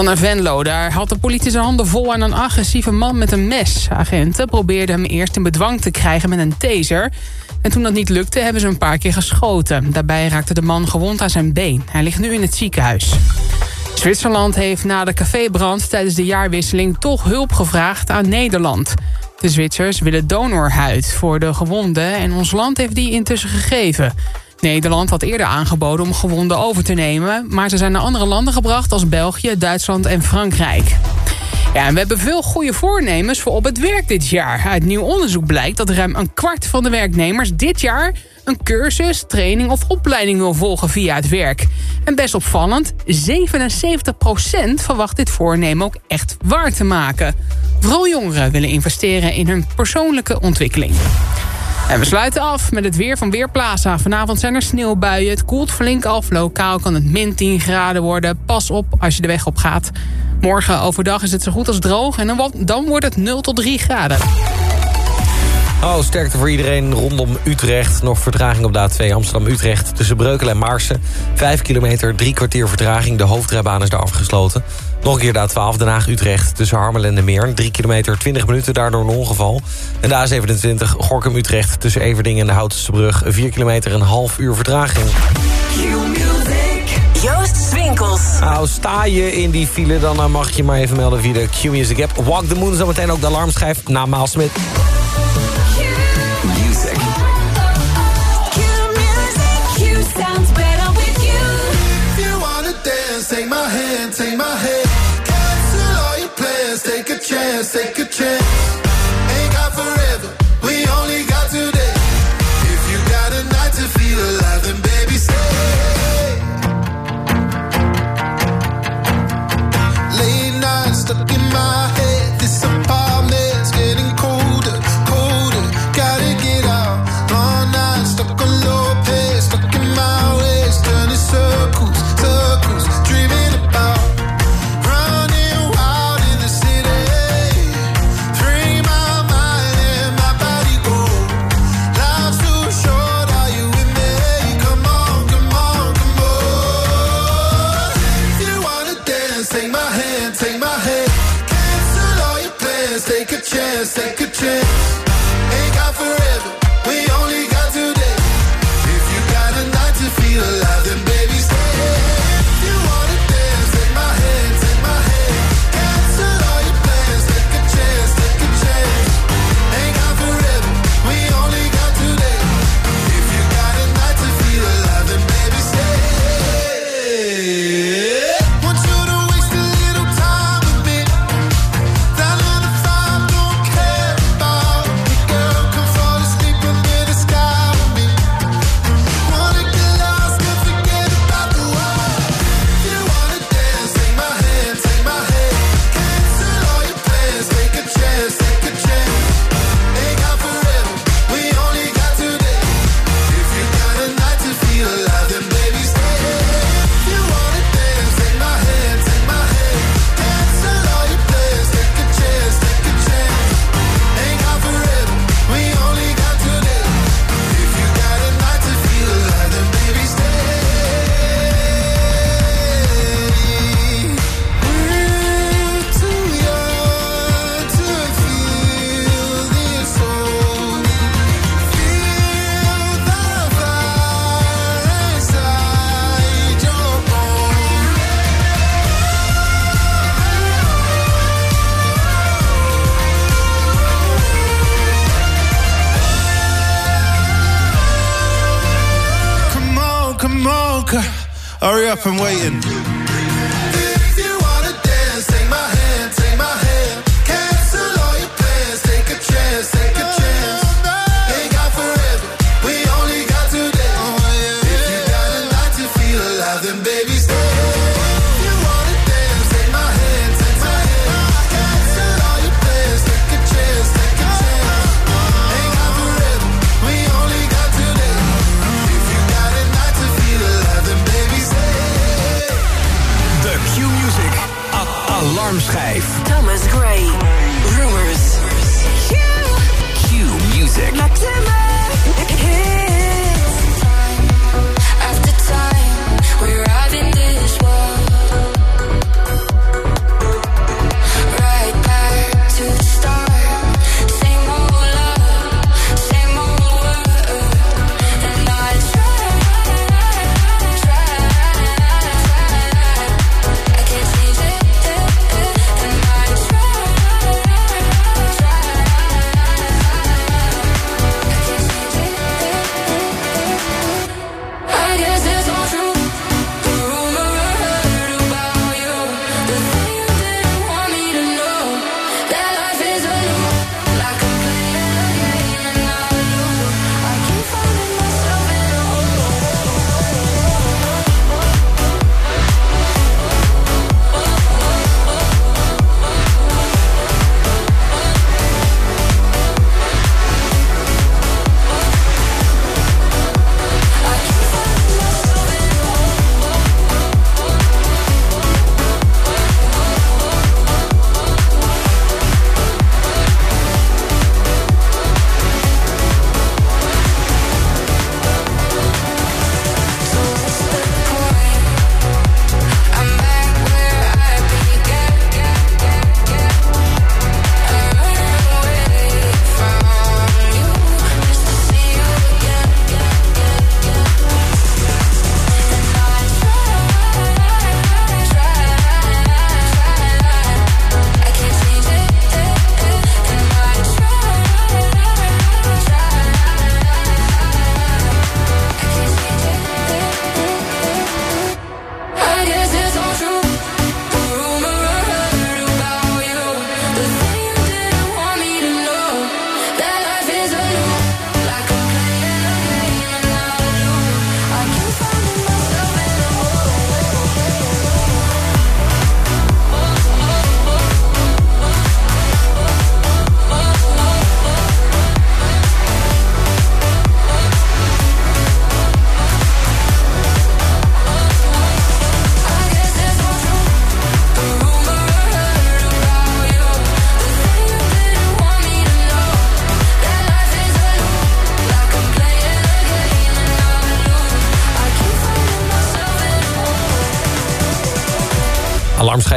Dan naar Venlo. Daar had de politie zijn handen vol aan een agressieve man met een mes. Agenten probeerden hem eerst in bedwang te krijgen met een taser. En toen dat niet lukte, hebben ze een paar keer geschoten. Daarbij raakte de man gewond aan zijn been. Hij ligt nu in het ziekenhuis. Zwitserland heeft na de cafébrand tijdens de jaarwisseling... toch hulp gevraagd aan Nederland. De Zwitsers willen donorhuid voor de gewonden... en ons land heeft die intussen gegeven. Nederland had eerder aangeboden om gewonden over te nemen... maar ze zijn naar andere landen gebracht als België, Duitsland en Frankrijk. Ja, en we hebben veel goede voornemens voor op het werk dit jaar. Uit nieuw onderzoek blijkt dat ruim een kwart van de werknemers dit jaar een cursus, training of opleiding wil volgen via het werk. En best opvallend, 77% verwacht dit voornemen ook echt waar te maken. Vooral jongeren willen investeren in hun persoonlijke ontwikkeling. En we sluiten af met het weer van Weerplaza. Vanavond zijn er sneeuwbuien. Het koelt flink af. Lokaal kan het min 10 graden worden. Pas op als je de weg op gaat. Morgen overdag is het zo goed als droog. En dan, wordt het 0 tot 3 graden. Oh, sterkte voor iedereen rondom Utrecht. Nog vertraging op de A2 Amsterdam-Utrecht tussen Breukelen en Maarsen. Vijf kilometer, drie kwartier vertraging. De hoofdrijbaan is daar afgesloten. Nog een keer de A12 Den Haag-Utrecht tussen Harmelen en de Meer. Drie kilometer, 20 minuten, daardoor een ongeval. En de A27 Gorkum-Utrecht tussen Everdingen en de Houtense Brug. Vier kilometer, een half uur vertraging. Joost Swinkels. Nou, sta je in die file, dan eh, mag je maar even melden via de Q-Music app. Walk the Moon, zometeen ook de alarmschijf na Maal Smit. Chance, take a chance. Up and waiting.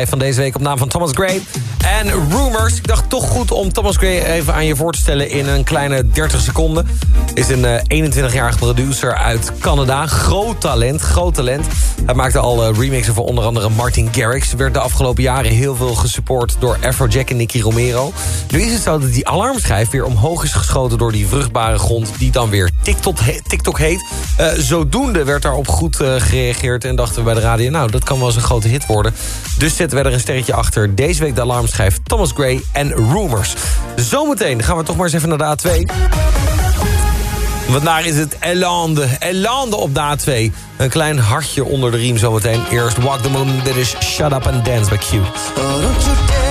Van deze week op naam van Thomas Gray. En Rumors. Ik dacht toch goed om Thomas Gray even aan je voor te stellen in een kleine 30 seconden. Is een 21-jarige producer uit Canada. Groot talent, groot talent. Hij maakte al remixen voor onder andere Martin Garrix. Werd de afgelopen jaren heel veel gesupport door Afrojack en Nicky Romero. Nu is het zo dat die alarmschijf weer omhoog is geschoten door die vruchtbare grond... die dan weer TikTok, TikTok heet. Uh, zodoende werd daarop goed gereageerd en dachten we bij de radio... nou, dat kan wel eens een grote hit worden. Dus zetten we er een sterretje achter. Deze week de alarmschijf Thomas Gray en Rumors. Zometeen gaan we toch maar eens even naar de A2. Want daar is het Elande. Elande op de A2. Een klein hartje onder de riem zometeen. Eerst Walk the Moon, dit is Shut Up and Dance by Q.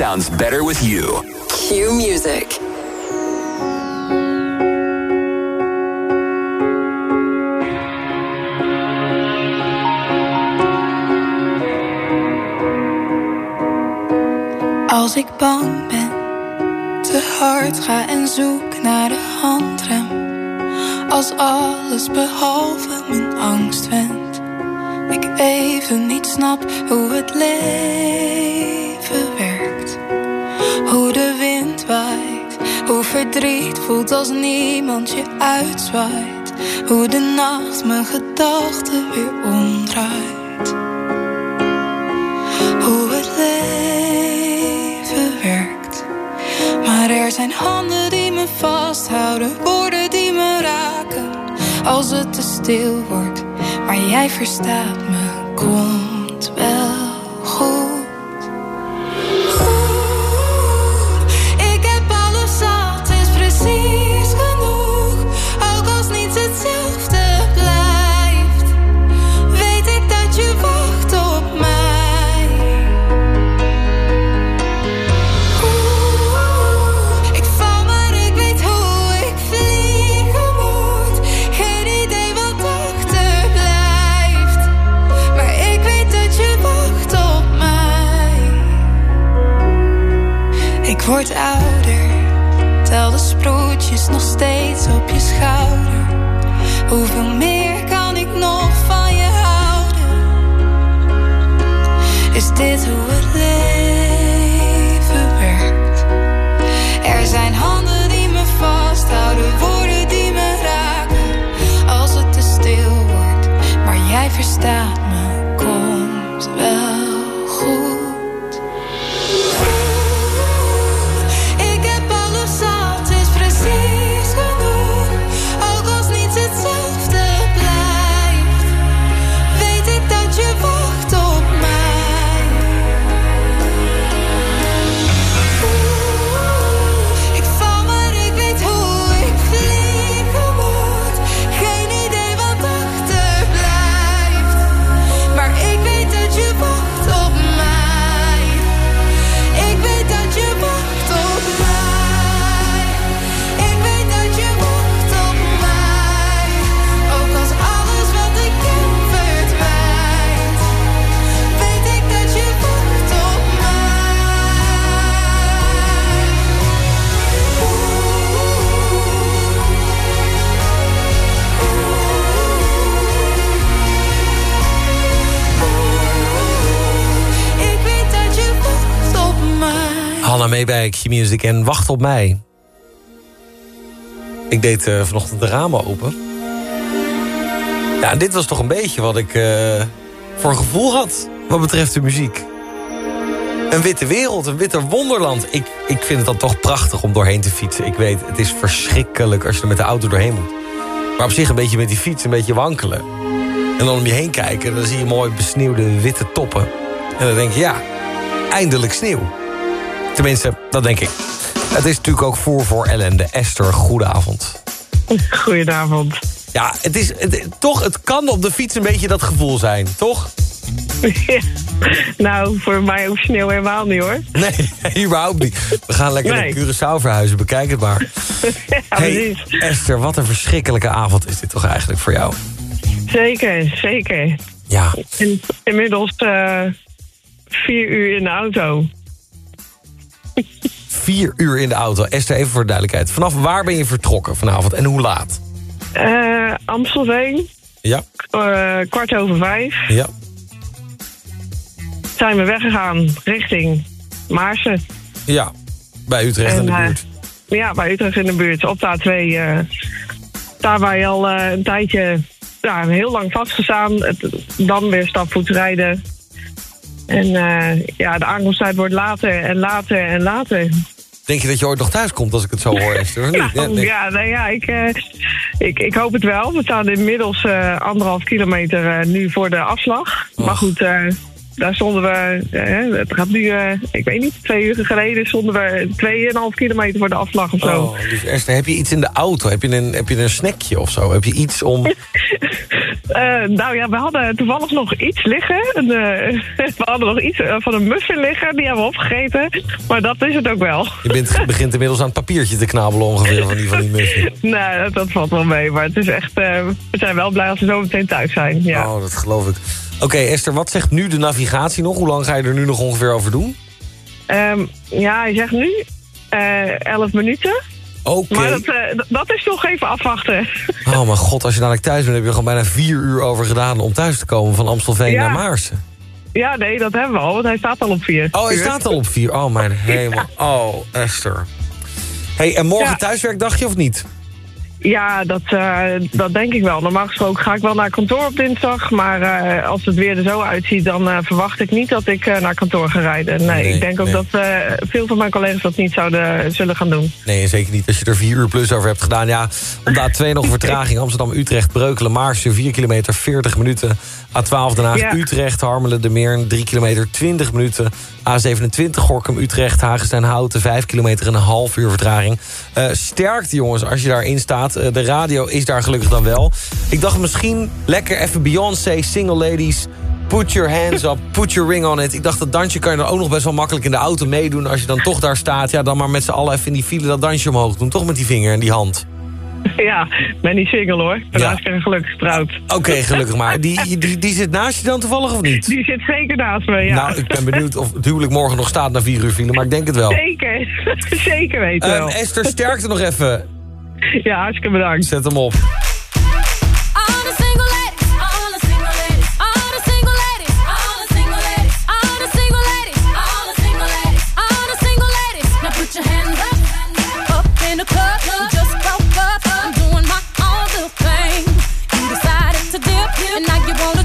sounds better with you. Q Music. Als ik bang ben, te hard ga en zoek naar de handrem. Als alles behalve mijn angst wendt. Ik even niet snap hoe het leven verdriet voelt als niemand je uitzwaait. Hoe de nacht mijn gedachten weer omdraait. Hoe het leven werkt. Maar er zijn handen die me vasthouden, woorden die me raken. Als het te stil wordt, maar jij verstaat me, komt wel ouder. Tel de sproetjes nog steeds op je schouder. Hoeveel meer? Bij Q-Music en Wacht op mij. Ik deed eh, vanochtend de ramen open. Ja, dit was toch een beetje wat ik eh, voor gevoel had... wat betreft de muziek. Een witte wereld, een witte wonderland. Ik, ik vind het dan toch prachtig om doorheen te fietsen. Ik weet, het is verschrikkelijk als je er met de auto doorheen moet. Maar op zich een beetje met die fiets, een beetje wankelen. En dan om je heen kijken, dan zie je mooi besneeuwde witte toppen. En dan denk je, ja, eindelijk sneeuw. Tenminste, dat denk ik. Het is natuurlijk ook voer voor ellende. Esther, goedenavond. Goedenavond. Ja, het is, het, toch, het kan op de fiets een beetje dat gevoel zijn, toch? nou, voor mij hoeft sneeuw helemaal niet hoor. Nee, überhaupt niet. We gaan lekker Nee. naar Curaçao verhuizen, bekijk het maar. ja, Hey. Esther, wat een verschrikkelijke avond is dit toch eigenlijk voor jou? Zeker, zeker. Ja, inmiddels eh, vier uur in de auto. Vier uur in de auto. Esther, even voor de duidelijkheid. Vanaf waar ben je vertrokken vanavond en hoe laat? Eh Amstelveen, Ja, eh, kwart over vijf. ja. Zijn we weggegaan richting Maarsen. Ja, bij Utrecht in de eh, buurt. Ja, bij Utrecht in de buurt, op de A2. eh, daar waar je al een tijdje, ja, heel lang vastgestaan. Het, dan weer stapvoets rijden. En eh, ja, de aankomsttijd wordt later en later en later. Denk je dat je ooit nog thuis komt als ik het zo hoor, Esther? niet? Nou, nee. ja, nou ja, ik, eh, ik, ik hoop het wel. We staan inmiddels eh, anderhalf kilometer nu voor de afslag. Oh. Maar goed, daar stonden we, eh, het gaat nu, eh, ik weet niet, twee uur geleden stonden we tweeënhalf kilometer voor de afslag of zo. Oh, dus Esther, heb je iets in de auto? Heb je een, heb je een snackje of zo? Heb je iets om... Eh, nou ja, we hadden toevallig nog iets liggen. We hadden nog iets van een muffin liggen, die hebben we opgegeten. Maar dat is het ook wel. Je bent, begint inmiddels aan het papiertje te knabbelen ongeveer van die, van die muffin. nee, dat, dat valt wel mee. Maar het is echt, we zijn wel blij als we zo meteen thuis zijn. Ja. Oh, dat geloof ik. Oké, Esther, wat zegt nu de navigatie nog? Hoe lang ga je er nu nog ongeveer over doen? Ehm, ja, hij zegt nu eh 11 minuten. Oké. Maar dat, eh, dat is nog even afwachten. Oh mijn god, als je dadelijk thuis bent... heb je gewoon bijna vier uur over gedaan om thuis te komen... van Amstelveen Ja. naar Maarsen. ja, nee, dat hebben we al, want hij staat al op 4. Oh, hij staat al op vier. Oh, mijn hemel. Oh, Esther. hey, en morgen Ja. thuiswerkdagje of niet? Ja, dat, eh, dat denk ik wel. Normaal gesproken ga ik wel naar kantoor op dinsdag. Maar eh, als het weer er zo uitziet, dan eh, verwacht ik niet dat ik naar kantoor ga rijden. Nee, Nee, ik denk ook dat veel van mijn collega's dat niet zouden zullen gaan doen. Nee, zeker niet als je er vier uur plus over hebt gedaan. Ja, om de A2 nog een vertraging. Amsterdam-Utrecht, Breukelen, Maarsen, 4 kilometer, 40 minuten. A12 Den Haag, Ja. Utrecht, Harmelen, De Meern, 3 kilometer, 20 minuten. A27 Gorkum, Utrecht, Hagestein, Houten, 5 kilometer en een half uur vertraging. Sterkte jongens, als je daarin staat. Eh, de radio is daar gelukkig dan wel. Ik dacht misschien lekker even Beyoncé, Single Ladies... Put your hands up, put your ring on it. Ik dacht, dat dansje kan je dan ook nog best wel makkelijk in de auto meedoen. Als je dan toch daar staat, ja, dan maar met z'n allen even in die file dat dansje omhoog doen. Toch met die vinger en die hand. Ja, ben niet single hoor. Daarnaast ja. ben ik gelukkig getrouwd. Oké, gelukkig maar. Die, die, die zit naast je dan toevallig of niet? Die zit zeker naast me, ja. Nou, ik ben benieuwd of het huwelijk morgen nog staat na vier uur file, maar ik denk het wel. Zeker, zeker weten um, wel. Esther, sterkte nog even. Ja, hartstikke bedankt. Zet hem op. and now you wanna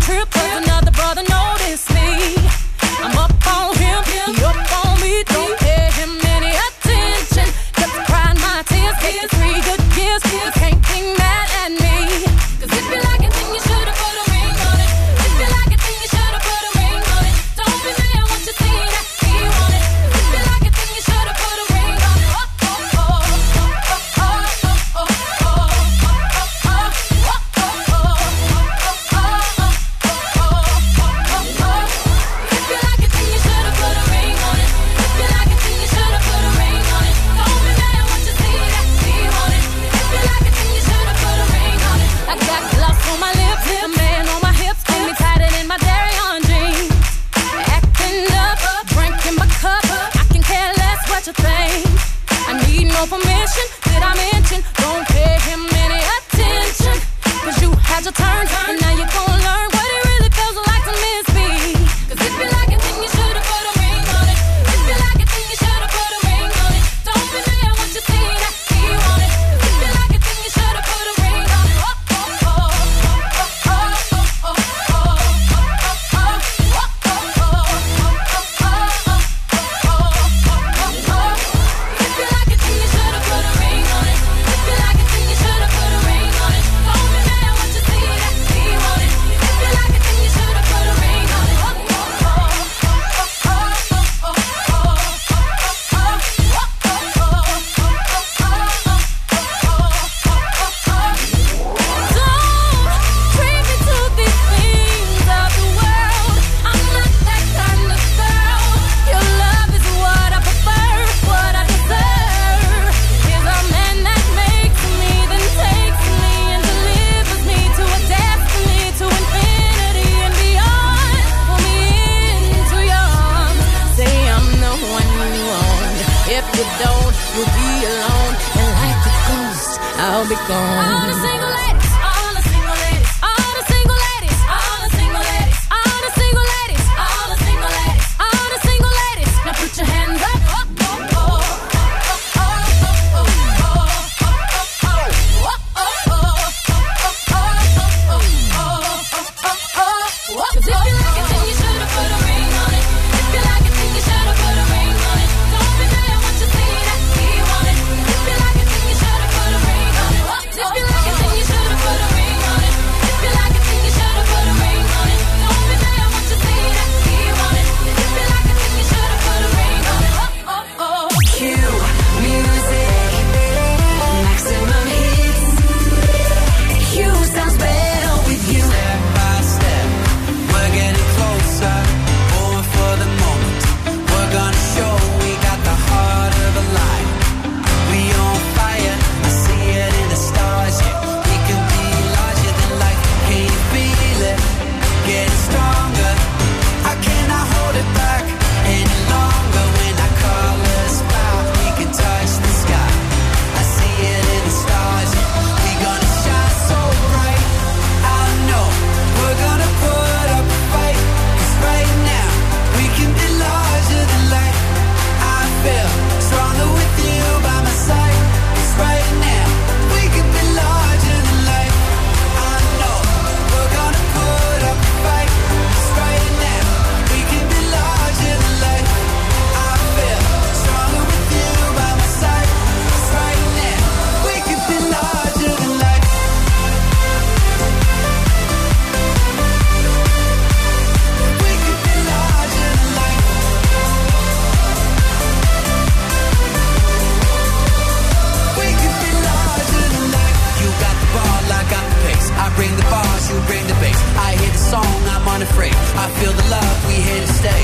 unafraid. I feel the love, we here to stay.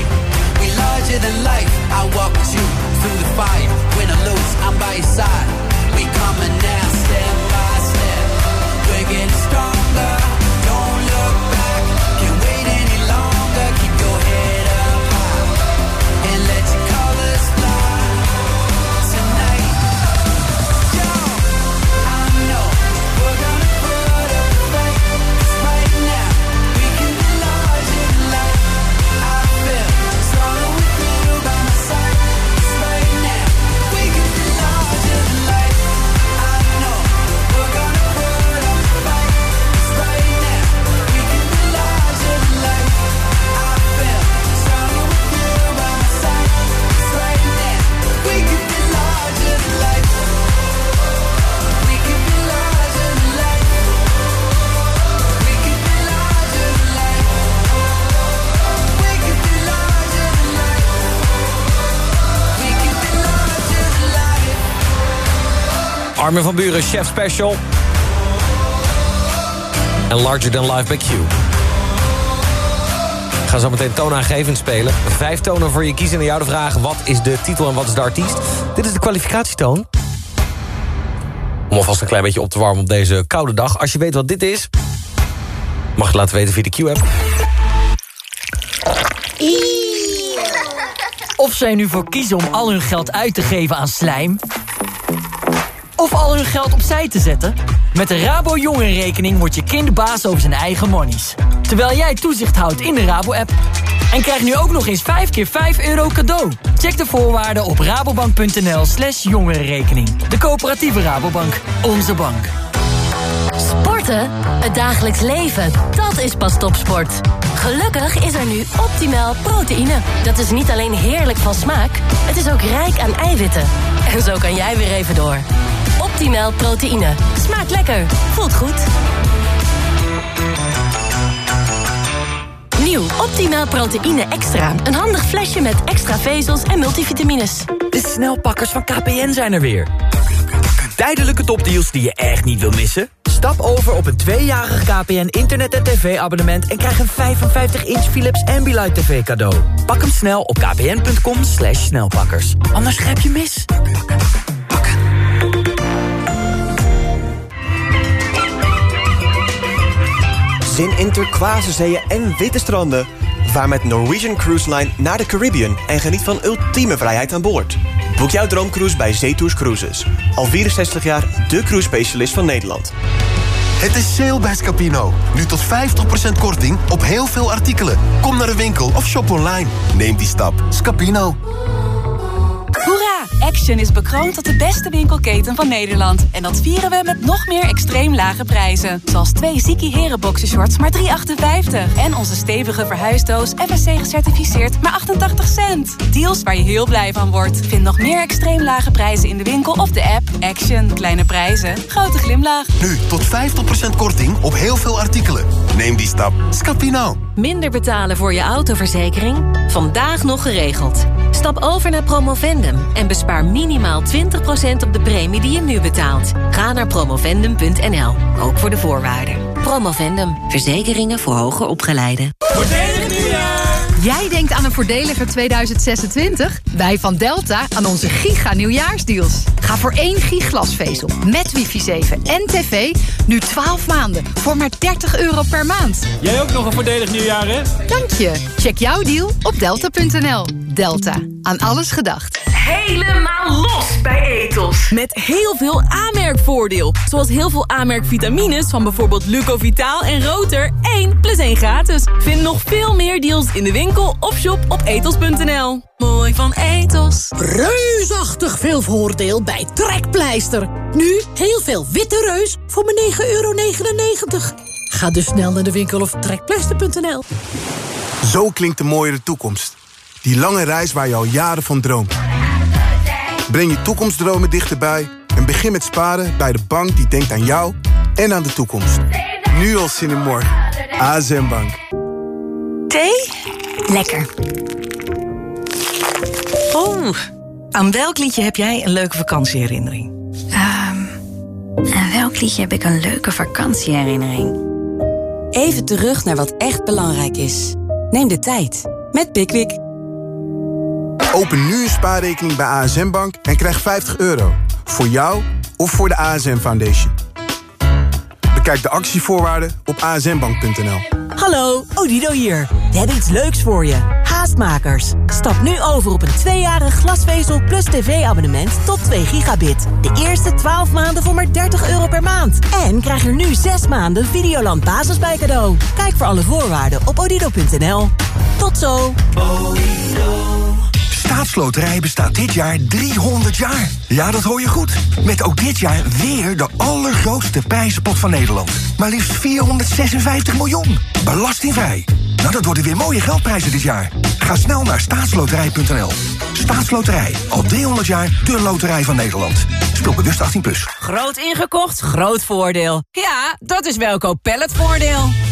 We larger than life. I walk with you through the fire. When I lose, I'm by your side. We coming now. Armin van Buren, Chef Special. En Larger Than Life bij Q. Ik ga zo meteen toonaangevend spelen. Vijf tonen voor je kiezen en jou de vraag... wat is de titel en wat is de artiest? Dit is de kwalificatietoon. Om alvast een klein beetje op te warmen op deze koude dag. Als je weet wat dit is... mag je het laten weten via de Q-app. Of zij nu voor kiezen om al hun geld uit te geven aan slijm... of al hun geld opzij te zetten... met de Rabo Jongerenrekening wordt je kind baas over zijn eigen monies. Terwijl jij toezicht houdt in de Rabo-app. En krijg nu ook nog eens 5 keer 5 euro cadeau. Check de voorwaarden op rabobank.nl slash jongerenrekening. De coöperatieve Rabobank. Onze bank. Sporten? Het dagelijks leven. Dat is pas topsport. Gelukkig is er nu optimaal proteïne. Dat is niet alleen heerlijk van smaak, het is ook rijk aan eiwitten. En zo kan jij weer even door. Optimaal proteïne. Smaakt lekker. Voelt goed. Nieuw Optimaal proteïne extra. Een handig flesje met extra vezels en multivitamines. De snelpakkers van KPN zijn er weer. Tijdelijke topdeals die je echt niet wil missen? Stap over op een tweejarig KPN internet- en tv-abonnement... en krijg een 55-inch Philips Ambilight TV cadeau. Pak hem snel op kpn.com snelpakkers. Anders grijp je mis. Zin in turquoise en witte stranden. Vaar met Norwegian Cruise Line naar de Caribbean en geniet van ultieme vrijheid aan boord. Boek jouw droomcruise bij Zetours Cruises. Al 64 jaar de cruise specialist van Nederland. Het is sale bij Scapino. Nu tot 50% korting op heel veel artikelen. Kom naar de winkel of shop online. Neem die stap. Scapino. Action is bekroond tot de beste winkelketen van Nederland. En dat vieren we met nog meer extreem lage prijzen. Zoals twee Ziki Heren boxershorts maar 3,58. En onze stevige verhuisdoos FSC gecertificeerd maar 88 cent. Deals waar je heel blij van wordt. Vind nog meer extreem lage prijzen in de winkel of de app. Action. Kleine prijzen. Grote glimlach. Nu tot 50% korting op heel veel artikelen. Neem die stap. Scapino. Minder betalen voor je autoverzekering? Vandaag nog geregeld. Stap over naar Promovendum en bespaar minimaal 20% op de premie die je nu betaalt. Ga naar promovendum.nl, ook voor de voorwaarden. Promovendum, verzekeringen voor hoger opgeleiden. Jij denkt aan een voordeliger 2026? Wij van Delta aan onze giga nieuwjaarsdeals. Ga voor één giglasvezel met wifi 7 en tv nu 12 maanden voor maar 30 euro per maand. Jij ook nog een voordelig nieuwjaar, hè? Dank je. Check jouw deal op delta.nl. Delta. Aan alles gedacht. Helemaal los bij Etos. Met heel veel aanmerkvoordeel. Zoals heel veel aanmerkvitamines van bijvoorbeeld Lucovitaal en Roter. 1 plus 1 gratis. Vind nog veel meer deals in de winkel of shop op etos.nl. Mooi van Etos. Reusachtig veel voordeel bij Trekpleister. Nu heel veel witte reus voor maar 9,99 euro. Ga dus snel naar de winkel of trekpleister.nl. Zo klinkt de mooiere toekomst. Die lange reis waar je al jaren van droomt. Breng je toekomstdromen dichterbij en begin met sparen bij de bank die denkt aan jou en aan de toekomst. Nu al zin in morgen. ASM Bank. Thee? Lekker. Oh, aan welk liedje heb jij een leuke vakantieherinnering? Ehm, aan welk liedje heb ik een leuke vakantieherinnering? Even terug naar wat echt belangrijk is. Neem de tijd met Pickwick. Open nu een spaarrekening bij ASM Bank en krijg 50 euro. Voor jou of voor de ASM Foundation. Bekijk de actievoorwaarden op asmbank.nl. Hallo, Odido hier. We hebben iets leuks voor je. Haastmakers. Stap nu over op een tweejarig glasvezel plus tv-abonnement tot 2 gigabit. De eerste 12 maanden voor maar 30 euro per maand. En krijg er nu 6 maanden Videoland Basis bij cadeau. Kijk voor alle voorwaarden op odido.nl. Tot zo. Staatsloterij bestaat dit jaar 300 jaar. Ja, dat hoor je goed. Met ook dit jaar weer de allergrootste prijzenpot van Nederland. Maar liefst 456 miljoen. Belastingvrij. Nou, dat worden weer mooie geldprijzen dit jaar. Ga snel naar staatsloterij.nl. Staatsloterij. Al 300 jaar de loterij van Nederland. Speel bewust 18+. Plus. Groot ingekocht, groot voordeel. Ja, dat is Welkoop Palletvoordeel.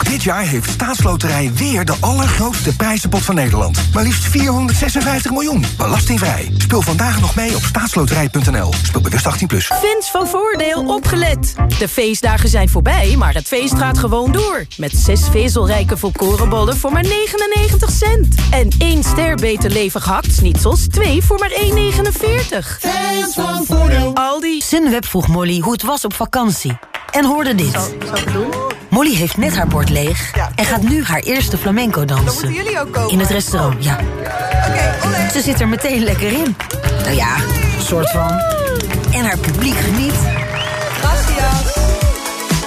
Ook dit jaar heeft Staatsloterij weer de allergrootste prijzenpot van Nederland. Maar liefst 456 miljoen. Belastingvrij. Speel vandaag nog mee op staatsloterij.nl. Speel bewust 18+. Plus. Fans van Voordeel opgelet. De feestdagen zijn voorbij, maar het feest gaat gewoon door. Met zes vezelrijke volkorenbollen voor maar 99 cent. En één ster beter levig hakt-snitsels, twee voor maar 1,49. Fans van Voordeel. Aldi. Sunweb vroeg Molly hoe het was op vakantie. En hoorde dit. Molly heeft net haar bord leeg en gaat nu haar eerste flamenco dansen. jullie ook komen. In het restaurant, ja. Ze zit er meteen lekker in. Nou ja, soort van. En haar publiek geniet.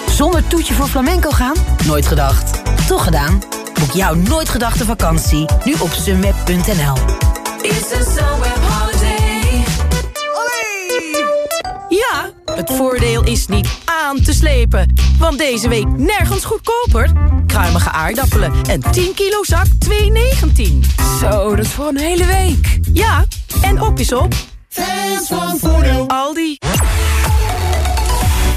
Zonder toetje voor flamenco gaan? Nooit gedacht. Toch gedaan? Boek jouw nooit gedachte vakantie nu op sunweb.nl. het voordeel is niet aan te slepen. Want deze week nergens goedkoper. Kruimige aardappelen en 10 kilo zak 2,19. Zo, dat is voor een hele week. Ja, en op is op. Fans van Voordeel. Aldi.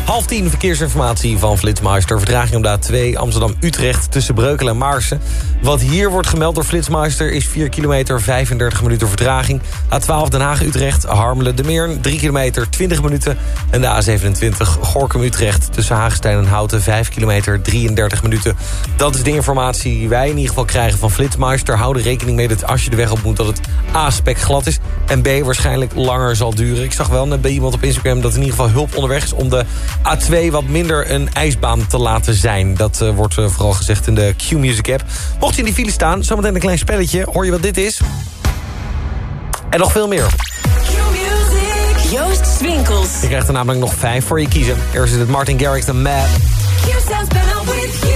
Half tien verkeersinformatie van Flitsmeister. Vertraging op de A2 Amsterdam-Utrecht tussen Breukelen en Maarsen. Wat hier wordt gemeld door Flitsmeister is 4 kilometer 35 minuten vertraging. A12 Den Haag-Utrecht, Harmelen de Meern 3 kilometer 20 minuten. En de A27 Gorkum-Utrecht tussen Haagstein en Houten 5 kilometer 33 minuten. Dat is de informatie die wij in ieder geval krijgen van Flitsmeister. Hou er rekening mee dat als je de weg op moet dat het A spek glad is. En B waarschijnlijk langer zal duren. Ik zag wel net bij iemand op Instagram dat in ieder geval hulp onderweg is om de A2 wat minder een ijsbaan te laten zijn. Dat eh, wordt eh, vooral gezegd in de Q-Music app. Mocht je in die file staan, zometeen een klein spelletje. Hoor je wat dit is? En nog veel meer. Joost Swinkels. Je krijgt er namelijk nog vijf voor je kiezen. Eerst is het Martin Garrix, de Mad. Q sounds better with you. You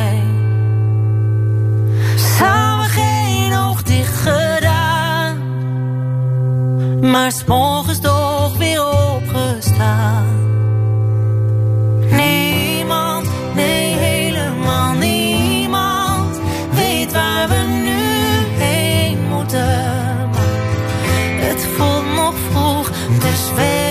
Maar s'morgens toch weer opgestaan. Niemand, nee helemaal niemand. Weet waar we nu heen moeten. Het voelt nog vroeg, dus weet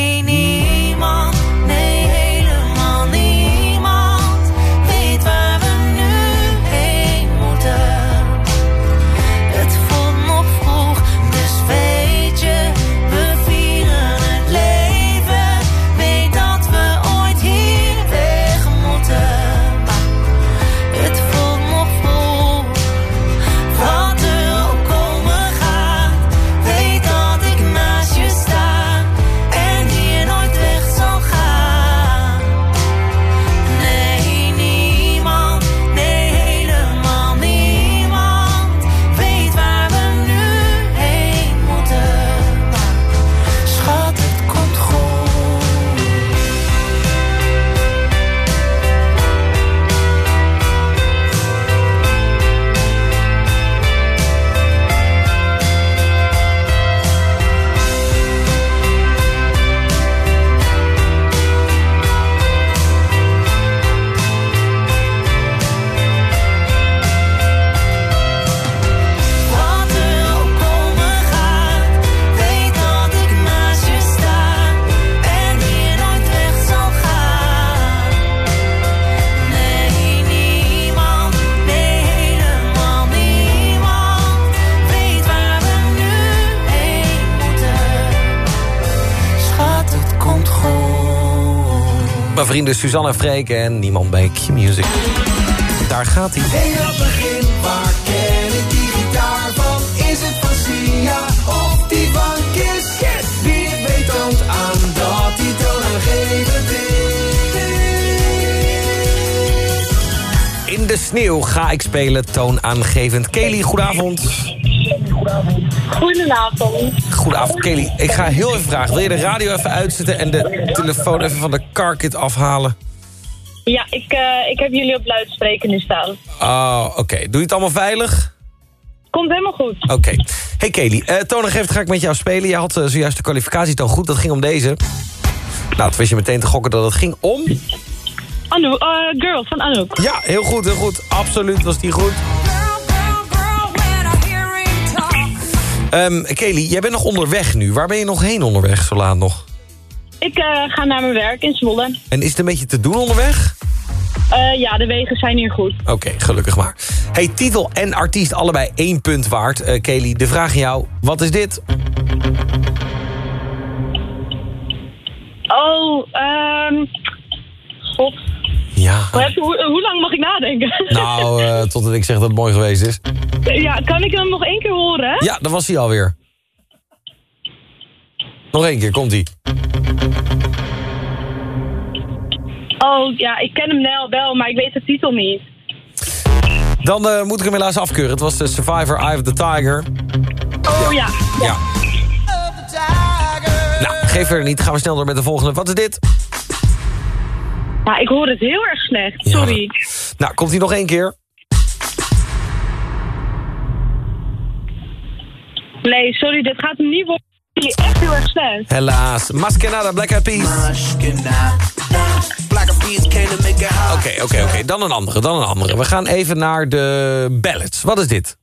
vrienden Suzanne en Freek en niemand bij Q-Music. Daar gaat hij. Hey, dat begin, waar ken ik die gitaar van? Is het van Sia of die van Kiss? Kiss. Wie het weet toont aan dat die toonaangevend is. In de sneeuw ga ik spelen toonaangevend. Kelly, goedenavond. Goedenavond. Goedenavond, Kelly. Ik ga heel even vragen. Wil je de radio even uitzetten en de telefoon even van de carkit afhalen? Ja, ik, eh, ik heb jullie op luidspreker nu staan. Oh, oké. Doe je het allemaal veilig? Komt helemaal goed. Oké. Hey Kelly, uh, toonaangevend ga ik met jou spelen. Jij had eh, zojuist de kwalificatietoon goed. Dat ging om deze. Nou, toen wist je meteen te gokken dat het ging om... Anu, eh, Girl van Anouk. Ja, heel goed, heel goed. Absoluut was die goed. Ehm Kelly, jij bent nog onderweg nu. Waar ben je nog heen onderweg, zo laat nog? Ik eh, ga naar mijn werk in Zwolle. En is het een beetje te doen onderweg? Eh, ja, de wegen zijn hier goed. Oké, gelukkig maar. Hey, titel en artiest allebei één punt waard. Eh, Kelly, de vraag aan jou, wat is dit? Oh, ehm... God. Ja. Hoe, heb- hoe, hoe lang mag ik nadenken? Nou, eh, totdat ik zeg dat het mooi geweest is. ja, kan ik hem nog één keer horen? Ja, dat was hij alweer. Nog één keer, komt-ie. Oh, ja, ik ken hem wel, wel, maar ik weet de titel niet. Dan eh, moet ik hem helaas afkeuren. Het was de Survivor Eye of the Tiger. Oh, ja. Ja. Nou, geef er niet. Gaan we snel door met de volgende. Wat is dit? Ja, ik hoor het heel erg slecht. Sorry. Nou, komt hij nog één keer? Nee, sorry, dit gaat hem niet worden. Echt heel erg slecht. Helaas. Maskenada, Black Eyed Peas. Oké, oké, oké. Dan een andere, dan een andere. We gaan even naar de ballads. Wat is dit?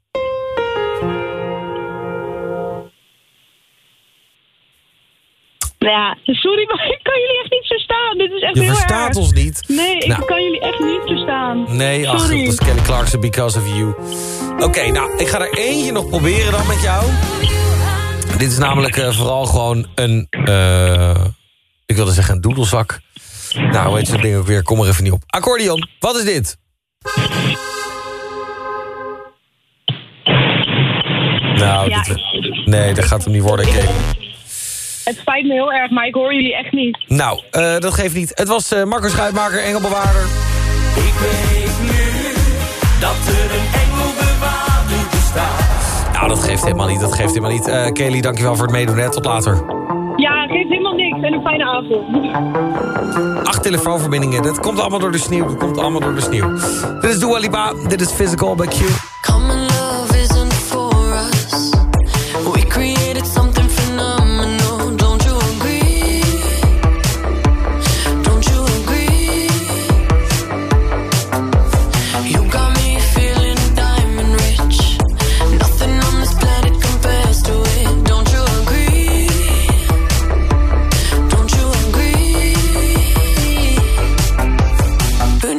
Nou ja, sorry, maar ik kan jullie echt niet verstaan. Dit is echt Je heel verstaat erg. ons niet. Nee, ik Nou. kan jullie echt niet verstaan. Nee, ach, sorry. dat is Kelly Clarkson, Because of You. Oké, nou, ik ga er eentje nog proberen dan met jou. Dit is namelijk eh, vooral gewoon een... eh, ik wilde zeggen een doedelzak. Nou, hoe heet zo'n ding ook weer? Kom er even niet op. Accordeon, wat is dit? Nou, Ja. dit, nee, dat gaat hem niet worden, Kelly. Het spijt me heel erg, maar ik hoor jullie echt niet. Nou, eh, dat geeft niet. Het was eh Marco Schuitmaker, Engelbewaarder. Ik weet nu dat er een engelbewaarder bestaat. Nou, dat geeft helemaal niet, dat geeft helemaal niet. Eh Kelly, dankjewel voor het meedoen, hè. Tot later. Ja, geeft helemaal niks en een fijne avond. Acht telefoonverbindingen. Dat komt allemaal door de sneeuw. Dat komt allemaal door de sneeuw. Dit is Dua Lipa. Dit is Physical by Q.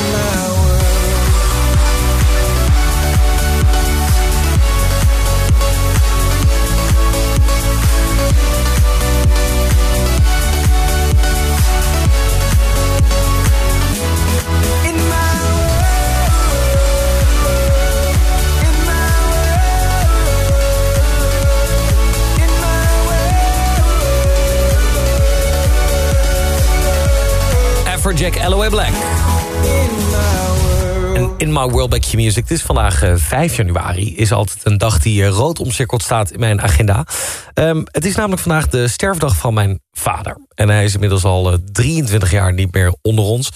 World. In my Afrojack Alloway Black. My World Music. Het is vandaag eh, 5 januari. Is altijd een dag die eh, rood omcirkeld staat in mijn agenda. Ehm, het is namelijk vandaag de sterfdag van mijn vader. En hij is inmiddels al eh, 23 jaar niet meer onder ons.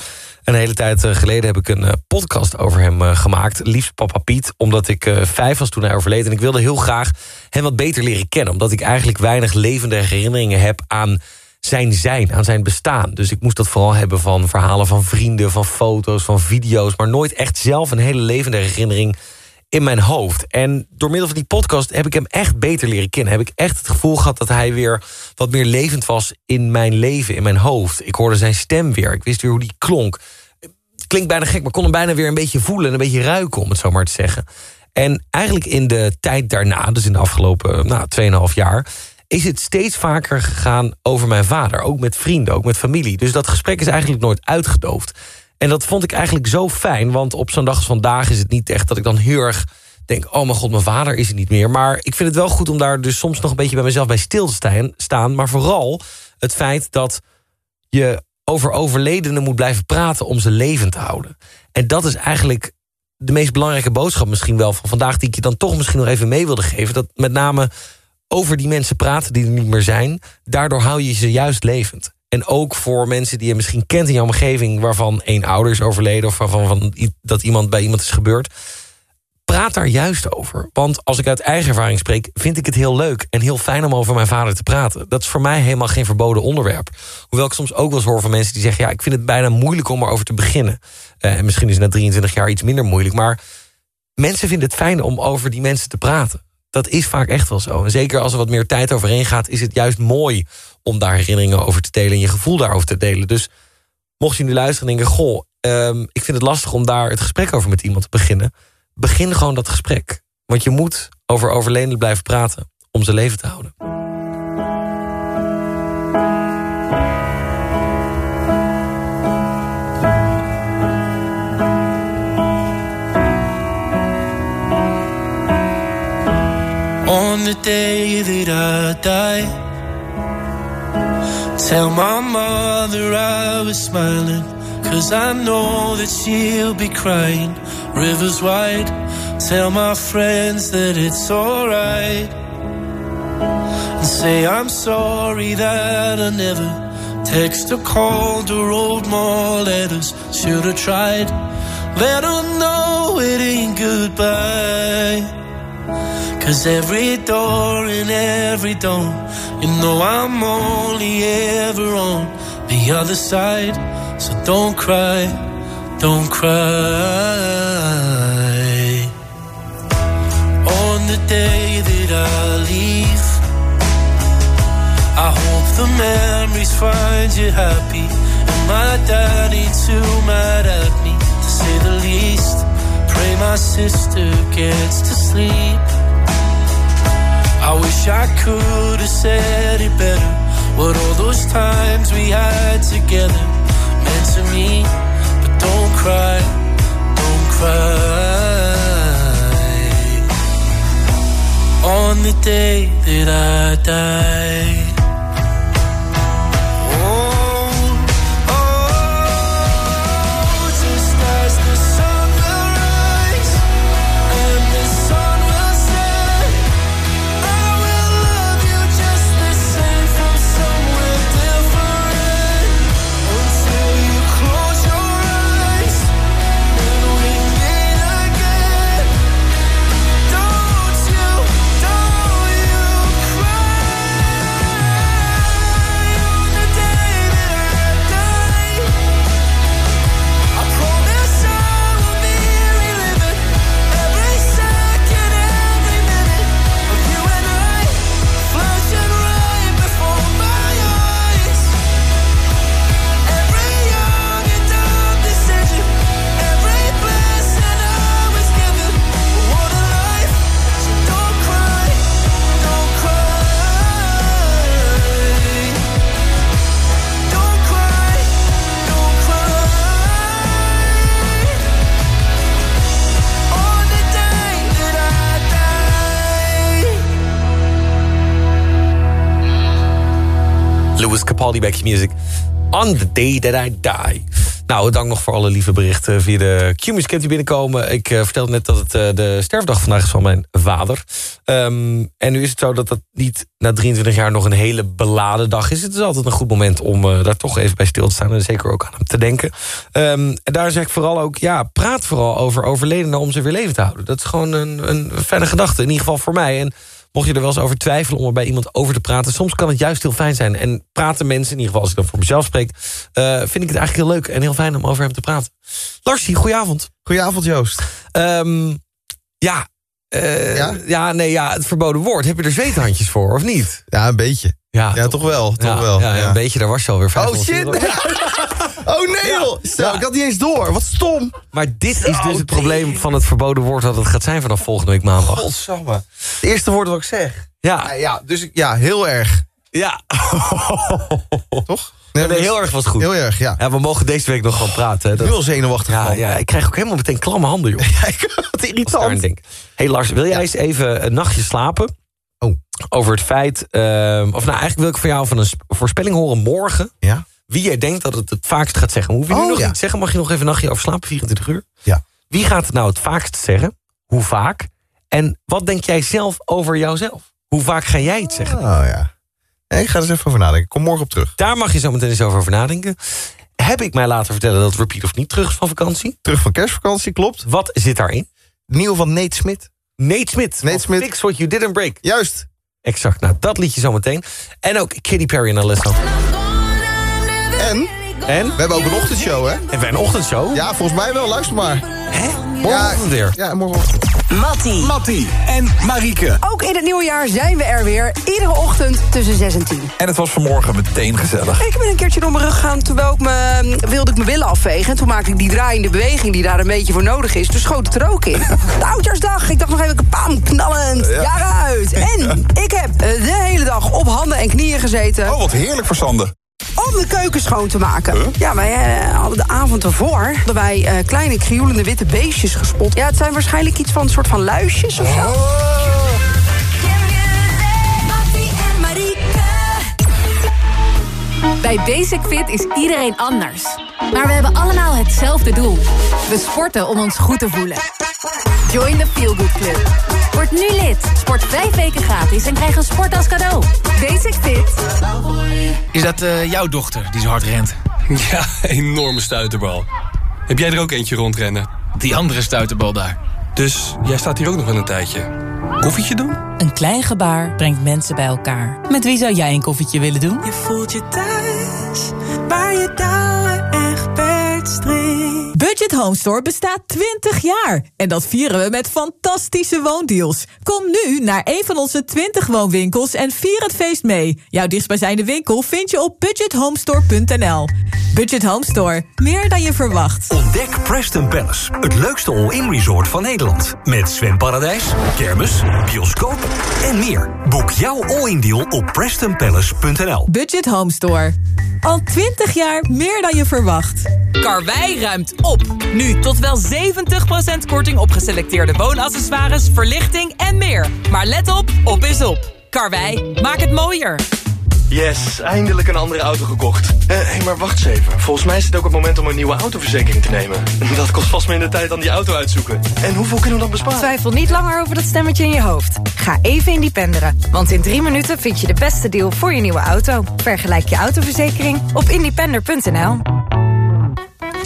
Een hele tijd eh, geleden heb ik een eh, podcast over hem eh, gemaakt. Liefst Papa Piet, omdat ik eh, vijf was toen hij overleed. En ik wilde heel graag hem wat beter leren kennen. Omdat ik eigenlijk weinig levende herinneringen heb aan zijn zijn, aan zijn bestaan. Dus ik moest dat vooral hebben van verhalen van vrienden, van foto's, van video's... maar nooit echt zelf een hele levende herinnering in mijn hoofd. En door middel van die podcast heb ik hem echt beter leren kennen. Heb ik echt het gevoel gehad dat hij weer wat meer levend was in mijn leven, in mijn hoofd. Ik hoorde zijn stem weer, ik wist weer hoe die klonk. Klinkt bijna gek, maar kon hem bijna weer een beetje voelen... en een beetje ruiken, om het zo maar te zeggen. En eigenlijk in de tijd daarna, dus in de afgelopen nou, 2,5 jaar is het steeds vaker gegaan over mijn vader. Ook met vrienden, ook met familie. Dus dat gesprek is eigenlijk nooit uitgedoofd. En dat vond ik eigenlijk zo fijn, want op zo'n dag als vandaag is het niet echt dat ik dan heel erg denk... oh mijn god, mijn vader is er niet meer. Maar ik vind het wel goed om daar dus soms nog een beetje bij mezelf bij stil te staan. Maar vooral het feit dat je over overledenen moet blijven praten om ze levend te houden. En dat is eigenlijk de meest belangrijke boodschap misschien wel van vandaag... die ik je dan toch misschien nog even mee wilde geven. Dat met name over die mensen praten die er niet meer zijn... daardoor hou je ze juist levend. En ook voor mensen die je misschien kent in jouw omgeving... waarvan één ouder is overleden... of waarvan van, dat iemand bij iemand is gebeurd. Praat daar juist over. Want als ik uit eigen ervaring spreek... vind ik het heel leuk en heel fijn om over mijn vader te praten. Dat is voor mij helemaal geen verboden onderwerp. Hoewel ik soms ook wel eens hoor van mensen die zeggen... ja, ik vind het bijna moeilijk om erover te beginnen. Uh, en misschien is na 23 jaar iets minder moeilijk. Maar mensen vinden het fijn om over die mensen te praten. Dat is vaak echt wel zo. En zeker als er wat meer tijd overheen gaat... is het juist mooi om daar herinneringen over te delen... en je gevoel daarover te delen. Dus mocht je nu luisteren en denken... goh, um, ik vind het lastig om daar het gesprek over met iemand te beginnen... begin gewoon dat gesprek. Want je moet over overledenen blijven praten. om ze leven te houden. On the day that I die, tell my mother I was smiling. Cause I know that she'll be crying. Rivers wide, tell my friends that it's alright. And say I'm sorry that I never text or called or wrote more letters. Should've tried. Let her know it ain't goodbye. Cause every door and every door, you know I'm only ever on the other side. So don't cry, don't cry. On the day that I leave, I hope the memories find you happy. And my dad ain't too mad at me, to say the least. Pray my sister gets to sleep. I wish I could have said it better. What all those times we had together meant to me. But don't cry, don't cry. On the day that I die. Capaldi, Back Music. On the day that I die. Nou, dank nog voor alle lieve berichten via de Q-Music binnenkomen. Ik eh, vertelde net dat het eh, de sterfdag vandaag is van mijn vader. Ehm, en nu is het zo dat dat niet na 23 jaar nog een hele beladen dag is. Het is altijd een goed moment om eh, daar toch even bij stil te staan... en zeker ook aan hem te denken. Ehm, en daar zeg ik vooral ook, ja, praat vooral over overledenen... om ze weer leven te houden. Dat is gewoon een, een fijne gedachte, in ieder geval voor mij. En Mocht je er wel eens over twijfelen om er bij iemand over te praten... soms kan het juist heel fijn zijn. En praten mensen, in ieder geval als ik dan voor mezelf spreek... eh, vind ik het eigenlijk heel leuk en heel fijn om over hem te praten. Larsie, goedenavond. Goedenavond, Joost. Ehm, ja, eh, ja? nee, ja, het verboden woord. Heb je er zweethandjes voor, of niet? Ja, een beetje. Ja, Ja, toch wel, toch ja, wel. Ja, ja. een beetje, daar was je alweer. Oh 500 shit! Oh nee joh! Ik had niet eens door. Wat stom! Maar dit is dus het probleem van het verboden woord... dat het gaat zijn vanaf volgende week maandag. Godsamme. Het eerste woord wat ik zeg. Ja. Ja, dus ja, heel erg. Ja. Toch? Nee, heel erg was goed. Heel erg, ja. Ja, we mogen deze week nog gewoon praten. hè. Dat- Heel zenuwachtig Ja, ja, ik krijg ook helemaal meteen klamme handen, joh. Wat irritant. Hé hey Lars, wil jij eens even een nachtje slapen? Oh. Over het feit... ehm, of nou, eigenlijk wil ik van jou van een sp- voorspelling horen morgen... Ja? wie jij denkt dat het het vaakst gaat zeggen. Hoef je nu Oh, nog ja. zeggen? Mag je nog even een nachtje over slapen, 24 uur? Ja. Wie gaat het nou het vaakst zeggen? Hoe vaak? En wat denk jij zelf over jouzelf? Hoe vaak ga jij het zeggen? Oh ja. Ik ga er eens even over nadenken. Kom morgen op terug. Daar mag je zo meteen eens over, over nadenken. Heb ik mij laten vertellen dat Repeat of niet terug is van vakantie? Terug van kerstvakantie, klopt. Wat zit daarin? Nieuw van Nate Smit. Nate Smit. Nate van Smit. Fix What You Didn't Break. Juist. Exact. Nou, dat liedje zometeen. En ook Katy Perry en Alessa. En? En? We hebben ook een ochtendshow, hè? Hebben wij een ochtendshow? Ja, volgens mij wel. Luister maar. Hè? Morgenochtend weer. Ja, morgenochtend. Mattie. Mattie en Marieke. Ook in het nieuwe jaar zijn we er weer. Iedere ochtend tussen 6 en 10. En het was vanmorgen meteen gezellig. Ik ben een keertje door mijn rug gegaan terwijl ik me, wilde ik mijn billen afvegen. En toen maakte ik die draaiende beweging die daar een beetje voor nodig is. Toen schoot het er ook in. De oudjaarsdag. Ik dacht nog even, pam, knallend. Ja. Jaar uit. En ik heb eh, de hele dag op handen en knieën gezeten. Oh, wat heerlijk voor Sander. Om de keuken schoon te maken. Ja, wij eh, hadden de avond ervoor hadden wij eh, kleine krioelende witte beestjes gespot. Ja, het zijn waarschijnlijk iets van een soort van luisjes of zo. Bij Basic Fit is iedereen anders. Maar we hebben allemaal hetzelfde doel. We sporten om ons goed te voelen. Join the Feel Good Club. Word nu lid. Sport vijf weken gratis en krijg een sport als cadeau. Basic Fit. Is dat eh, jouw dochter die zo hard rent? Ja, enorme stuiterbal. Heb jij er ook eentje rondrennen? Die andere stuiterbal daar. Dus jij staat hier ook nog wel een tijdje. Koffietje doen? Een klein gebaar brengt mensen bij elkaar. Met wie zou jij een koffietje willen doen? Je voelt je thuis, waar je touwen echt bedstreekt. Budget Home Store bestaat 20 jaar. En dat vieren we met fantastische woondeals. Kom nu naar een van onze 20 woonwinkels en vier het feest mee. Jouw dichtstbijzijnde winkel vind je op budgethomestore.nl. Budget Home Store. Meer dan je verwacht. Ontdek Preston Palace, het leukste all-in resort van Nederland. Met zwemparadijs, kermis, bioscoop en meer. Boek jouw all-in deal op prestonpalace.nl. Budget Home Store. Al 20 jaar meer dan je verwacht. Karwei ruimt op. Nu tot wel 70% korting op geselecteerde woonaccessoires, verlichting en meer. Maar let op, op is op. Karwei, maak het mooier. Yes, eindelijk een andere auto gekocht. Hé, hey, maar wacht eens even. Volgens mij is het ook het moment om een nieuwe autoverzekering te nemen. Dat kost vast minder tijd dan die auto uitzoeken. En hoeveel kunnen we dan besparen? Twijfel niet langer over dat stemmetje in je hoofd. Ga even independeren. Want in drie minuten vind je de beste deal voor je nieuwe auto. Vergelijk je autoverzekering op independer.nl.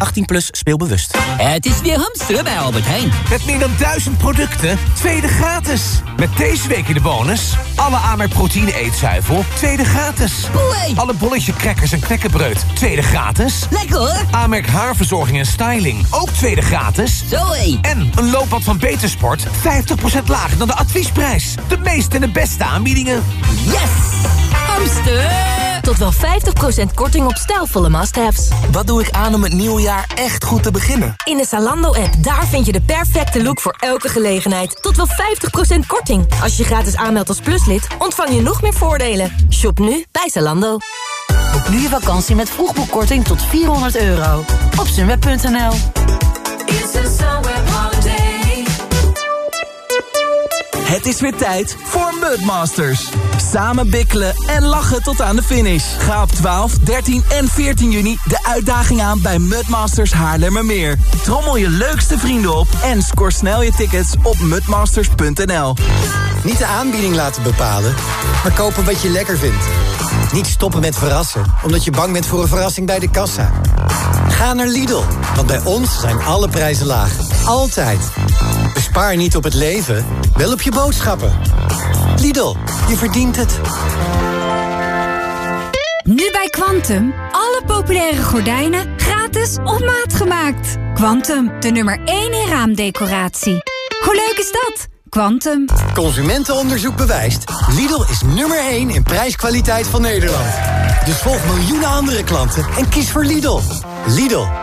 18 plus speelbewust. Het is weer hamsteren bij Albert Heijn. Met meer dan duizend producten, tweede gratis. Met deze week in de bonus... alle Amerk proteïne eetzuivel, tweede gratis. Alle bolletje crackers en knekkenbreud, tweede gratis. Lekker hoor. Amerk haarverzorging en styling, ook tweede gratis. Zoé. En een looppad van Betersport, 50% lager dan de adviesprijs. De meeste en de beste aanbiedingen. Yes! Hamster! Tot wel 50% korting op stijlvolle must-haves. Wat doe ik aan om het nieuwe jaar echt goed te beginnen? In de Zalando-app, daar vind je de perfecte look voor elke gelegenheid. Tot wel 50% korting. Als je gratis aanmeldt als pluslid, ontvang je nog meer voordelen. Shop nu bij Zalando. Boek nu je vakantie met vroegboekkorting tot 400 euro. Op sunweb.nl Het is weer tijd voor Mudmasters. Samen bikkelen en lachen tot aan de finish. Ga op 12, 13 en 14 juni de uitdaging aan bij Mudmasters Haarlemmermeer. Trommel je leukste vrienden op en score snel je tickets op mudmasters.nl. Niet de aanbieding laten bepalen, maar kopen wat je lekker vindt. Niet stoppen met verrassen, omdat je bang bent voor een verrassing bij de kassa. Ga naar Lidl, want bij ons zijn alle prijzen laag. Altijd. Bespaar niet op het leven, wel op je boodschappen. Lidl, je verdient het. Nu bij Quantum. Alle populaire gordijnen gratis op maat gemaakt. Quantum, de nummer 1 in raamdecoratie. Hoe leuk is dat? Quantum. Consumentenonderzoek bewijst. Lidl is nummer 1 in prijskwaliteit van Nederland. Dus volg miljoenen andere klanten en kies voor Lidl. Lidl,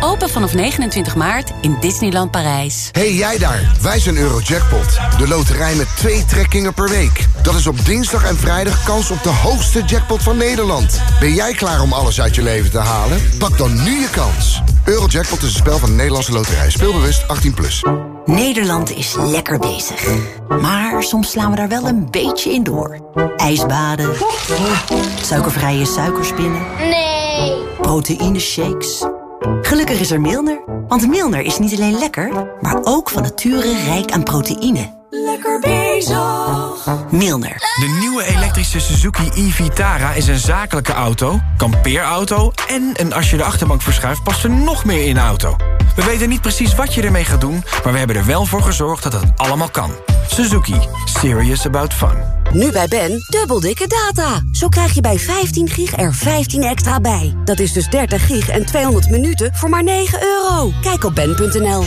Open vanaf 29 maart in Disneyland Parijs. Hey jij daar, wij zijn Eurojackpot. De loterij met twee trekkingen per week. Dat is op dinsdag en vrijdag kans op de hoogste jackpot van Nederland. Ben jij klaar om alles uit je leven te halen? Pak dan nu je kans. Eurojackpot is een spel van de Nederlandse loterij. Speelbewust 18+. Plus. Nederland is lekker bezig. Maar soms slaan we daar wel een beetje in door. Ijsbaden. Suikervrije suikerspinnen. Nee. Proteïne shakes. Gelukkig is er Milner. Want Milner is niet alleen lekker, maar ook van nature rijk aan proteïne. Lekker bezig. Milner. De nieuwe elektrische Suzuki e-Vitara is een zakelijke auto, kampeerauto... en een als je de achterbank verschuift past er nog meer in de auto. We weten niet precies wat je ermee gaat doen... maar we hebben er wel voor gezorgd dat het allemaal kan. Suzuki. Serious about fun. Nu bij Ben, dubbel dikke data. Zo krijg je bij 15 gig er 15 extra bij. Dat is dus 30 gig en 200 minuten voor maar 9 euro. Kijk op ben.nl.